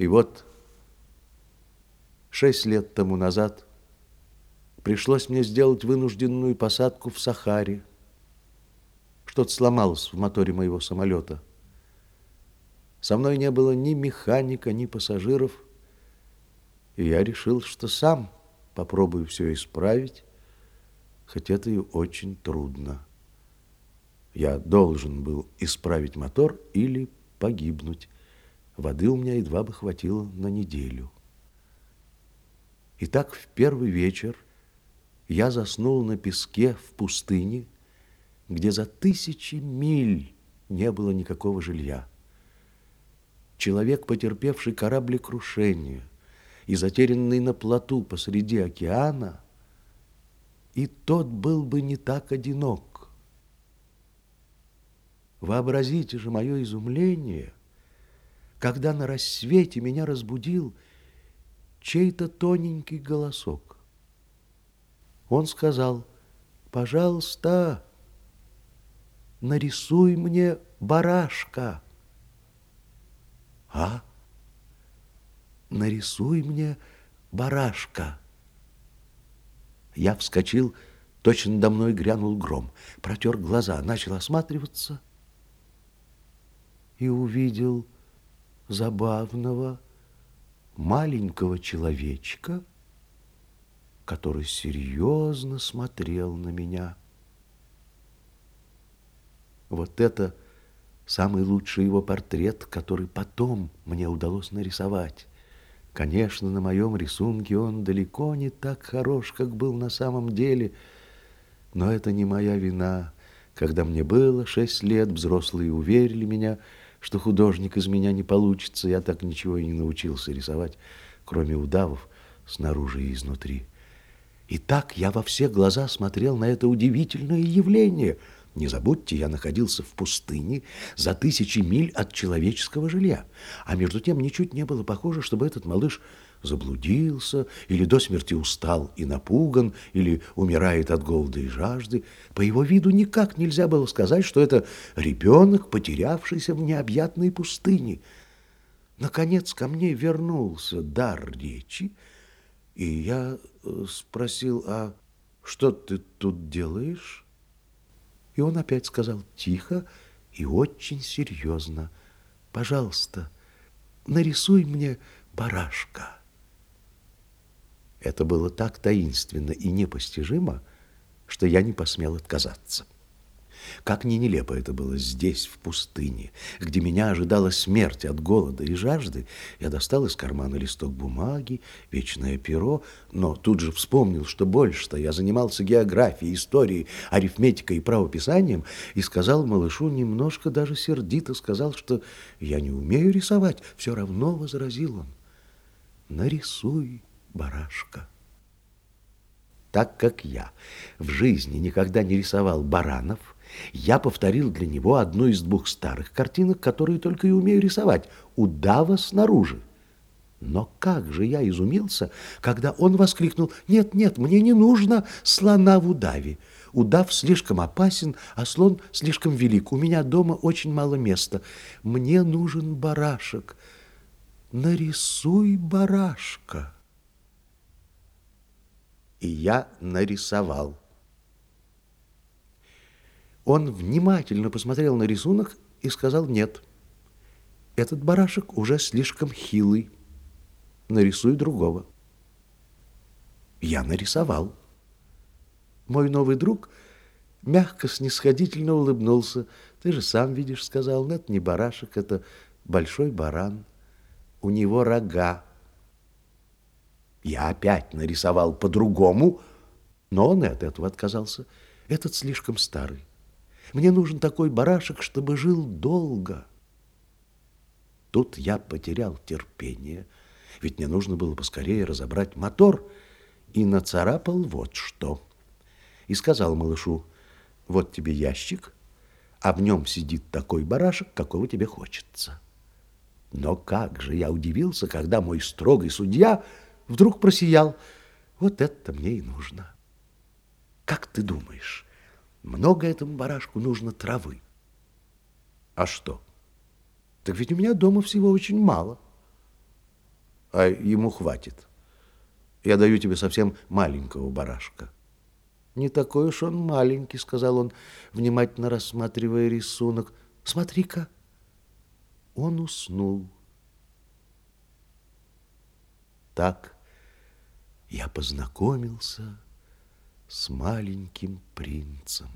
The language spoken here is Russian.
И вот шесть лет тому назад пришлось мне сделать вынужденную посадку в Сахаре. Что-то сломалось в моторе моего самолета. Со мной не было ни механика, ни пассажиров. И я решил, что сам попробую все исправить, хоть это и очень трудно. Я должен был исправить мотор или погибнуть. Воды у меня едва бы хватило на неделю. Итак, в первый вечер я заснул на песке в пустыне, где за тысячи миль не было никакого жилья. Человек, потерпевший кораблекрушение и затерянный на плоту посреди океана, и тот был бы не так одинок. Вообразите же мое изумление – когда на рассвете меня разбудил чей-то тоненький голосок. Он сказал, пожалуйста, нарисуй мне барашка. А? Нарисуй мне барашка. Я вскочил, точно до мной грянул гром, протер глаза, начал осматриваться и увидел забавного маленького человечка, который серьезно смотрел на меня. Вот это самый лучший его портрет, который потом мне удалось нарисовать. Конечно, на моем рисунке он далеко не так хорош, как был на самом деле, но это не моя вина. Когда мне было шесть лет, взрослые уверили меня, что художник из меня не получится. Я так ничего и не научился рисовать, кроме удавов снаружи и изнутри. И так я во все глаза смотрел на это удивительное явление. Не забудьте, я находился в пустыне за тысячи миль от человеческого жилья. А между тем ничуть не было похоже, чтобы этот малыш заблудился, или до смерти устал и напуган, или умирает от голода и жажды. По его виду никак нельзя было сказать, что это ребенок, потерявшийся в необъятной пустыне. Наконец ко мне вернулся дар речи, и я э, спросил, а что ты тут делаешь? И он опять сказал тихо и очень серьезно, пожалуйста, нарисуй мне барашка. Это было так таинственно и непостижимо, что я не посмел отказаться. Как ни нелепо это было здесь, в пустыне, где меня ожидала смерть от голода и жажды, я достал из кармана листок бумаги, вечное перо, но тут же вспомнил, что больше-то я занимался географией, историей, арифметикой и правописанием, и сказал малышу немножко даже сердито, сказал, что я не умею рисовать, все равно возразил он. Нарисуй барашка. Так как я в жизни никогда не рисовал баранов, я повторил для него одну из двух старых картинок, которые только и умею рисовать – удава снаружи. Но как же я изумился, когда он воскликнул «Нет, нет, мне не нужно слона в удаве. Удав слишком опасен, а слон слишком велик. У меня дома очень мало места. Мне нужен барашек. Нарисуй барашка» и я нарисовал. Он внимательно посмотрел на рисунок и сказал «нет». Этот барашек уже слишком хилый. Нарисуй другого. Я нарисовал. Мой новый друг мягко, снисходительно улыбнулся. Ты же сам видишь, сказал, «Ну, это не барашек, это большой баран. У него рога. Я опять нарисовал по-другому, но он и от этого отказался. Этот слишком старый. Мне нужен такой барашек, чтобы жил долго. Тут я потерял терпение, ведь мне нужно было поскорее разобрать мотор, и нацарапал вот что. И сказал малышу, вот тебе ящик, а в нем сидит такой барашек, какого тебе хочется. Но как же я удивился, когда мой строгий судья вдруг просиял. Вот это мне и нужно. Как ты думаешь, много этому барашку нужно травы? А что? Так ведь у меня дома всего очень мало. а ему хватит. Я даю тебе совсем маленького барашка. Не такой уж он маленький, сказал он, внимательно рассматривая рисунок. Смотри-ка. Он уснул. Так я познакомился с маленьким принцем.